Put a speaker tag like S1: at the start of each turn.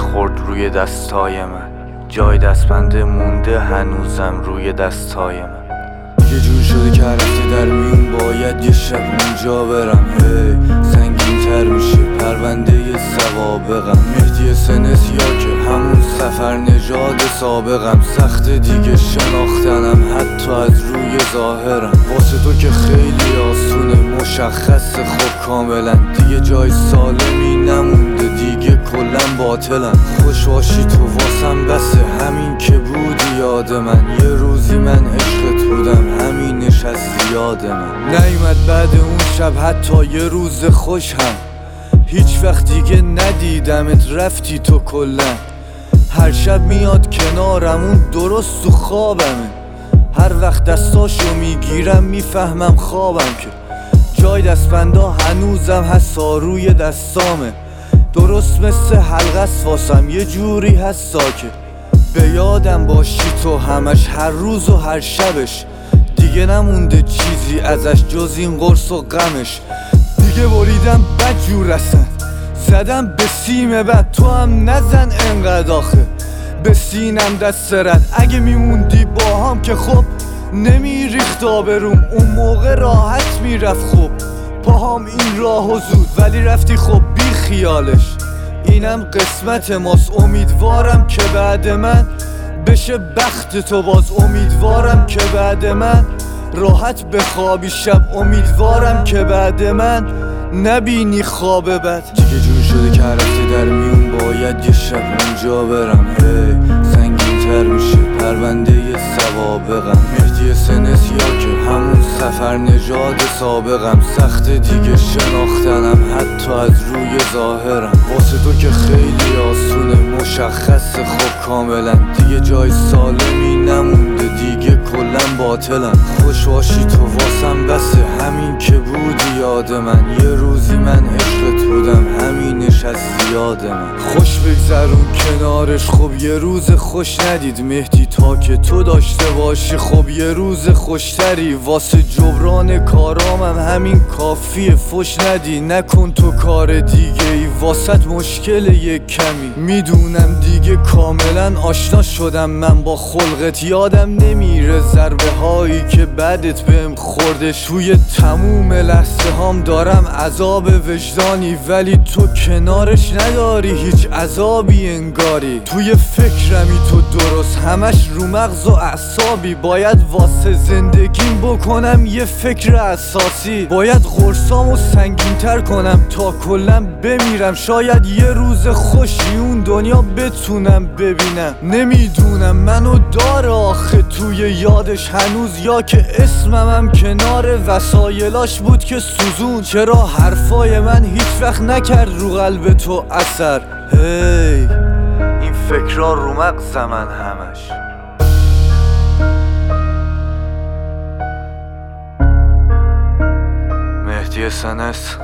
S1: خورد روی دستای من. جای دستبنده مونده هنوزم روی دستای من.
S2: یه جور شده که رفته در میون باید یه شب اونجا برم. هی سنگین تر میشه. پرونده سوابقم. مهدی سنس یا که همون سفر نژاد سابقم. سخت دیگه شناختنم حتی از روی ظاهرم. واسه تو که خیلی آسونه مشخص خب کاملا. دیگه جای سالمی نمونده. دیگه کلا باطلم خوش باشی تو واسم بسه همین که بودی یاد من. یه روزی من عشقت بودم همینش از زیاد من. نیومد بعد اون شب حتی یه روز خوش هم هیچ وقت دیگه ندیدمت رفتی تو کلا. هر شب میاد کنارم اون درست تو خوابمه. هر وقت دستاشو می‌گیرم می‌فهمم خوابم که. جای دستبندا هنوزم هست روی دستامه. درست مثل حلقه واسم. یه جوری هست ساکه به یادم باشی تو همش هر روز و هر شبش. دیگه نمونده چیزی ازش جز این قرص و غمش. دیگه بریدم بد جور رسن زدم به سیم بد تو هم نزن انقدر آخه. به سینم دست رد. اگه میموندی با هم که خب نمیریخت آبروم. اون موقع راحت می‌رفت خب. پاهام این راه و زود. ولی رفتی خب بی خیالش. اینم قسمت ماست. امیدوارم که بعد من بشه بخت تو باز. امیدوارم که بعد من راحت بخوابی شب. امیدوارم که بعد من نبینی خواب بد. دیگه جور شده که رفته در میون باید یه شب اونجا برم. هی سنگین تر میشه. پرونده سوابقم. مهدی سنس یا که همون سفر نژاد سابقم. سخت دیگه شناختنم حتی از روی ظاهرم. واسه تو که خیلی آسونه مشخص خب کاملا دیگه جای سالمی نمونده دیگه کلا باطلم خوش باشی تو واسم بسه همین که بودی یاد من. یه روزی من همینش من خوش بگذرون کنارش. خب یه روز خوش ندید مهدی تا که تو داشته باشی. خب یه روز خوشتری. واسه جبران کارامم همین کافیه. فش ندی. نکن تو کار دیگه ای واسط مشکل یک کمی. می‌دونم دیگه کاملا آشنا شدم من با خلقت. یادم نمیره ضربه هایی که بعدت بهم خوردش توی تموم لحظه هام دارم. عذاب وجدانی. ولی تو کنارش نداری هیچ عذابی انگاری. توی فکرمی تو درست همش رو مغز و اعصابی. باید واسه زندگیم بکنم یه فکر اساسی. باید قرصامو سنگین تر کنم تا کلا بمیرم. شاید یه روز خوشی اون دنیا بتونم ببینم. نمی‌دونم منو داره توی یادش هنوز یا که اسممم کنار وسایلاش بود که سوزون. چرا حرفای من هیچ وقت نکرد رو قلب تو اثر؟ هی این فکرها رو مغز من همش. مهدی سنس